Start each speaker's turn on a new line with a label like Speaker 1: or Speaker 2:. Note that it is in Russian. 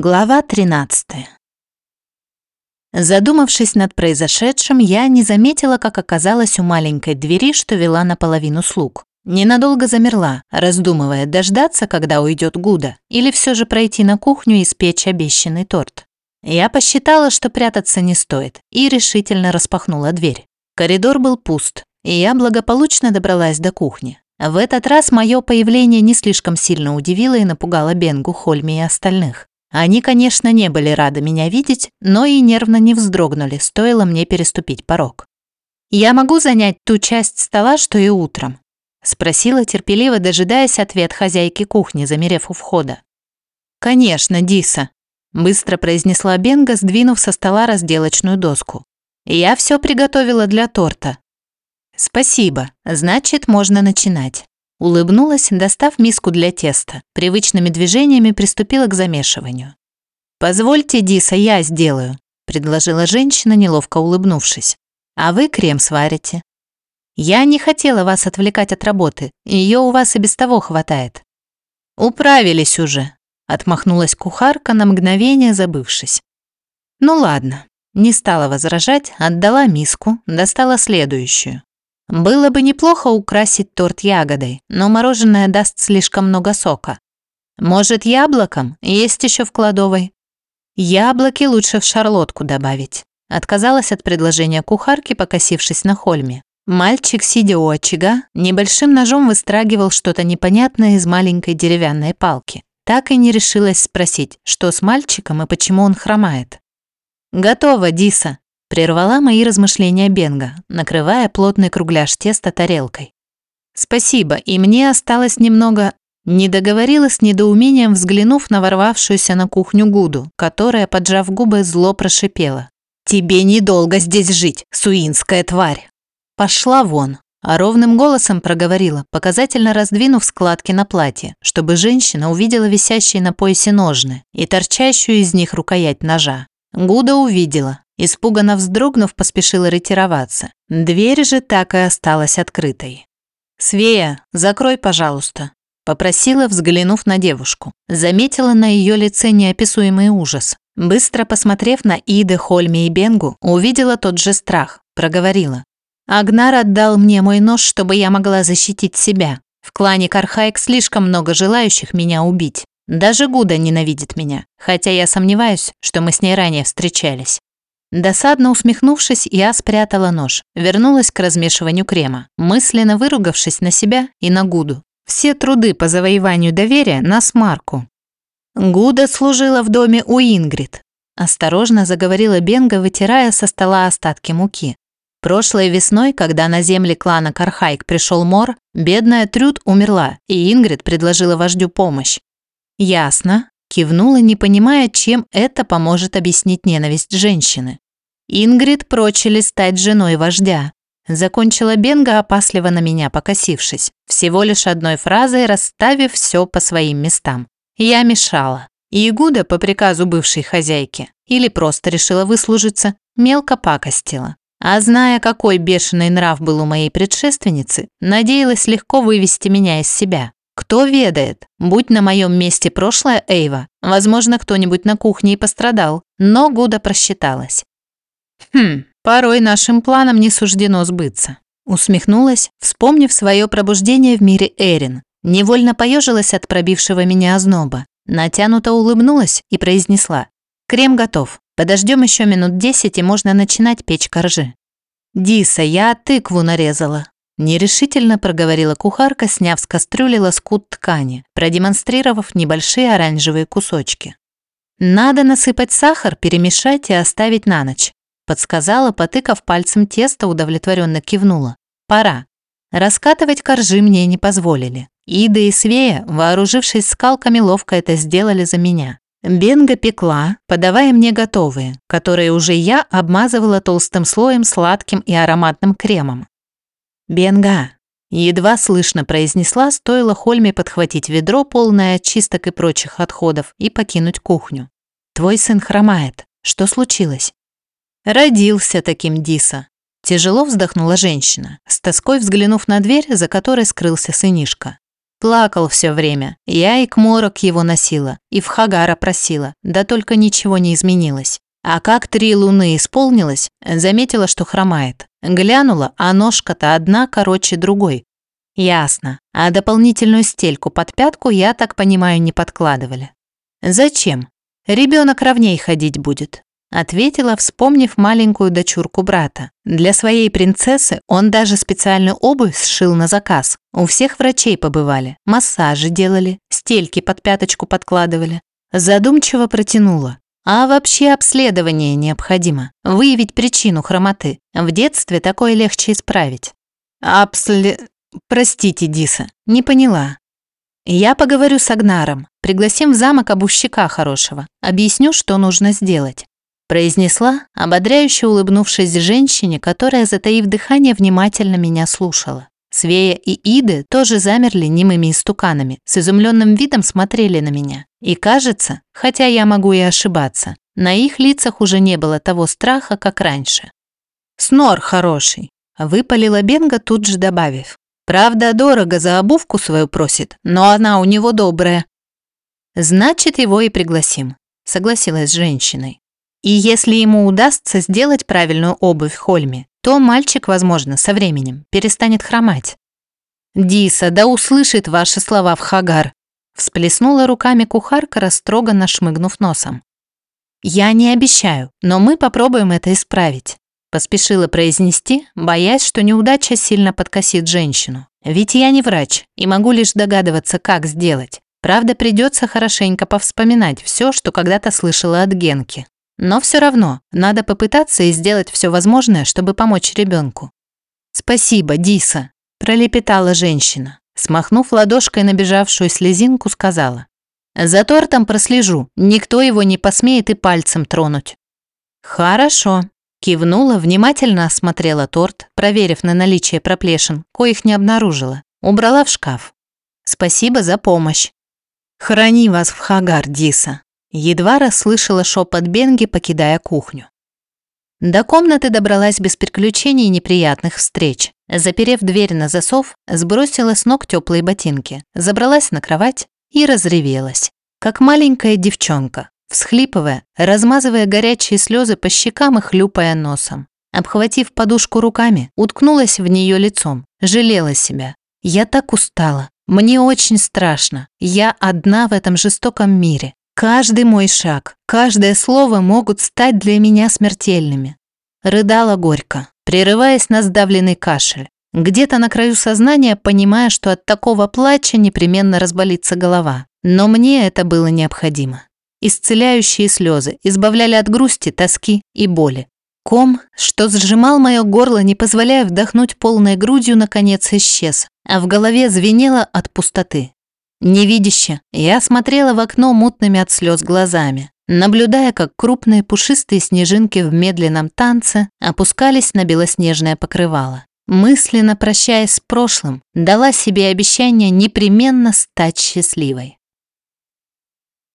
Speaker 1: Глава 13. Задумавшись над произошедшим, я не заметила, как оказалась у маленькой двери, что вела наполовину слуг. Ненадолго замерла, раздумывая, дождаться, когда уйдет Гуда, или все же пройти на кухню и испечь обещанный торт. Я посчитала, что прятаться не стоит, и решительно распахнула дверь. Коридор был пуст, и я благополучно добралась до кухни. В этот раз мое появление не слишком сильно удивило и напугало Бенгу, Хольми и остальных. Они, конечно, не были рады меня видеть, но и нервно не вздрогнули, стоило мне переступить порог. «Я могу занять ту часть стола, что и утром?» – спросила, терпеливо дожидаясь ответ хозяйки кухни, замерев у входа. «Конечно, Диса», – быстро произнесла Бенга, сдвинув со стола разделочную доску. «Я все приготовила для торта». «Спасибо, значит, можно начинать». Улыбнулась, достав миску для теста. Привычными движениями приступила к замешиванию. «Позвольте, Диса, я сделаю», – предложила женщина, неловко улыбнувшись. «А вы крем сварите». «Я не хотела вас отвлекать от работы, ее у вас и без того хватает». «Управились уже», – отмахнулась кухарка на мгновение, забывшись. «Ну ладно». Не стала возражать, отдала миску, достала следующую. Было бы неплохо украсить торт ягодой, но мороженое даст слишком много сока. Может, яблоком? Есть еще в кладовой. Яблоки лучше в шарлотку добавить. Отказалась от предложения кухарки, покосившись на Хольме. Мальчик, сидя у очага, небольшим ножом выстрагивал что-то непонятное из маленькой деревянной палки. Так и не решилась спросить, что с мальчиком и почему он хромает. «Готово, Диса», Прервала мои размышления Бенга, накрывая плотный кругляш теста тарелкой. «Спасибо, и мне осталось немного...» Не договорила с недоумением, взглянув на ворвавшуюся на кухню Гуду, которая, поджав губы, зло прошипела. «Тебе недолго здесь жить, суинская тварь!» «Пошла вон!» А ровным голосом проговорила, показательно раздвинув складки на платье, чтобы женщина увидела висящие на поясе ножны и торчащую из них рукоять ножа. Гуда увидела, Испуганно вздрогнув, поспешила ретироваться. Дверь же так и осталась открытой. «Свея, закрой, пожалуйста», – попросила, взглянув на девушку. Заметила на ее лице неописуемый ужас. Быстро посмотрев на Иды, Хольми и Бенгу, увидела тот же страх. Проговорила. «Агнар отдал мне мой нож, чтобы я могла защитить себя. В клане Кархайк слишком много желающих меня убить. Даже Гуда ненавидит меня, хотя я сомневаюсь, что мы с ней ранее встречались. Досадно усмехнувшись, я спрятала нож, вернулась к размешиванию крема, мысленно выругавшись на себя и на Гуду. Все труды по завоеванию доверия на смарку. Гуда служила в доме у Ингрид. Осторожно заговорила Бенга, вытирая со стола остатки муки. Прошлой весной, когда на земли клана Кархайк пришел мор, бедная Трюд умерла, и Ингрид предложила вождю помощь. «Ясно», Кивнула, не понимая, чем это поможет объяснить ненависть женщины. Ингрид прочили стать женой вождя. Закончила Бенга, опасливо на меня покосившись, всего лишь одной фразой расставив все по своим местам. Я мешала. И Игуда по приказу бывшей хозяйки или просто решила выслужиться, мелко пакостила. А зная, какой бешеный нрав был у моей предшественницы, надеялась легко вывести меня из себя. Кто ведает, будь на моем месте прошлая Эйва, возможно, кто-нибудь на кухне и пострадал, но Гуда просчиталась. Хм, порой нашим планам не суждено сбыться. Усмехнулась, вспомнив свое пробуждение в мире Эрин. Невольно поежилась от пробившего меня озноба. Натянуто улыбнулась и произнесла. «Крем готов. Подождем еще минут десять, и можно начинать печь коржи». «Диса, я тыкву нарезала», Нерешительно проговорила кухарка, сняв с кастрюли лоскут ткани, продемонстрировав небольшие оранжевые кусочки. «Надо насыпать сахар, перемешать и оставить на ночь», подсказала, потыкав пальцем тесто, удовлетворенно кивнула. «Пора». Раскатывать коржи мне не позволили. Ида и Свея, вооружившись скалками, ловко это сделали за меня. Бенга пекла, подавая мне готовые, которые уже я обмазывала толстым слоем сладким и ароматным кремом. «Бенга!» Едва слышно произнесла, стоило Хольме подхватить ведро, полное очисток и прочих отходов, и покинуть кухню. «Твой сын хромает. Что случилось?» «Родился таким Диса». Тяжело вздохнула женщина, с тоской взглянув на дверь, за которой скрылся сынишка. Плакал все время. Я и к морок его носила, и в Хагара просила, да только ничего не изменилось. А как три луны исполнилось, заметила, что хромает. Глянула, а ножка-то одна короче другой. Ясно. А дополнительную стельку под пятку, я так понимаю, не подкладывали. Зачем? Ребенок ровней ходить будет. Ответила, вспомнив маленькую дочурку брата. Для своей принцессы он даже специальную обувь сшил на заказ. У всех врачей побывали, массажи делали, стельки под пяточку подкладывали. Задумчиво протянула. А вообще обследование необходимо. Выявить причину хромоты. В детстве такое легче исправить. Обсле... Простите, Диса, не поняла. Я поговорю с Агнаром. Пригласим в замок обувщика хорошего. Объясню, что нужно сделать. Произнесла, ободряюще улыбнувшись женщине, которая, затаив дыхание, внимательно меня слушала. Свея и Иды тоже замерли немыми истуканами, с изумленным видом смотрели на меня. И кажется, хотя я могу и ошибаться, на их лицах уже не было того страха, как раньше. «Снор хороший», – выпалила Бенга, тут же добавив. «Правда, дорого за обувку свою просит, но она у него добрая». «Значит, его и пригласим», – согласилась с женщиной. «И если ему удастся сделать правильную обувь Хольме, то мальчик, возможно, со временем перестанет хромать. «Диса, да услышит ваши слова в Хагар!» всплеснула руками кухарка, растроганно шмыгнув носом. «Я не обещаю, но мы попробуем это исправить», поспешила произнести, боясь, что неудача сильно подкосит женщину. «Ведь я не врач и могу лишь догадываться, как сделать. Правда, придется хорошенько повспоминать все, что когда-то слышала от Генки. Но все равно надо попытаться и сделать все возможное, чтобы помочь ребенку. «Спасибо, Диса», – пролепетала женщина. Смахнув ладошкой набежавшую слезинку, сказала. «За тортом прослежу, никто его не посмеет и пальцем тронуть». «Хорошо», – кивнула, внимательно осмотрела торт, проверив на наличие проплешин, коих не обнаружила. Убрала в шкаф. «Спасибо за помощь». «Храни вас в Хагар, Диса», Едва расслышала шепот Бенги, покидая кухню. До комнаты добралась без приключений и неприятных встреч. Заперев дверь на засов, сбросила с ног теплые ботинки, забралась на кровать и разревелась. Как маленькая девчонка, всхлипывая, размазывая горячие слезы по щекам и хлюпая носом. Обхватив подушку руками, уткнулась в нее лицом, жалела себя. Я так устала. Мне очень страшно. Я одна в этом жестоком мире. Каждый мой шаг, каждое слово могут стать для меня смертельными. Рыдала горько, прерываясь на сдавленный кашель. Где-то на краю сознания, понимая, что от такого плача непременно разболится голова. Но мне это было необходимо. Исцеляющие слезы избавляли от грусти, тоски и боли. Ком, что сжимал мое горло, не позволяя вдохнуть полной грудью, наконец исчез, а в голове звенело от пустоты. Невидяще, я смотрела в окно мутными от слез глазами, наблюдая, как крупные пушистые снежинки в медленном танце опускались на белоснежное покрывало. Мысленно прощаясь с прошлым, дала себе обещание непременно стать счастливой.